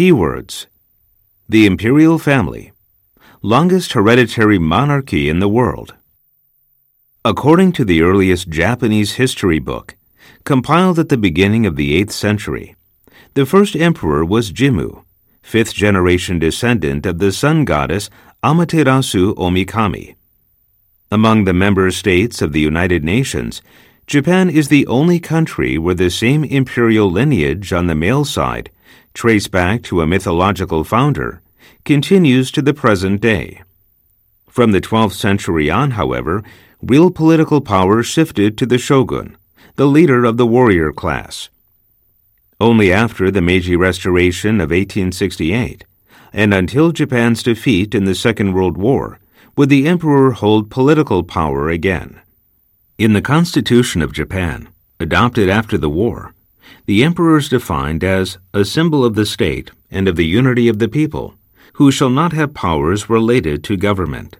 Keywords The Imperial Family, longest hereditary monarchy in the world. According to the earliest Japanese history book, compiled at the beginning of the 8th century, the first emperor was Jimmu, fifth generation descendant of the sun goddess Amaterasu Omikami. Among the member states of the United Nations, Japan is the only country where the same imperial lineage on the male side, traced back to a mythological founder, continues to the present day. From the 12th century on, however, real political power shifted to the shogun, the leader of the warrior class. Only after the Meiji Restoration of 1868, and until Japan's defeat in the Second World War, would the emperor hold political power again. In the Constitution of Japan, adopted after the war, the emperor is defined as a symbol of the state and of the unity of the people, who shall not have powers related to government.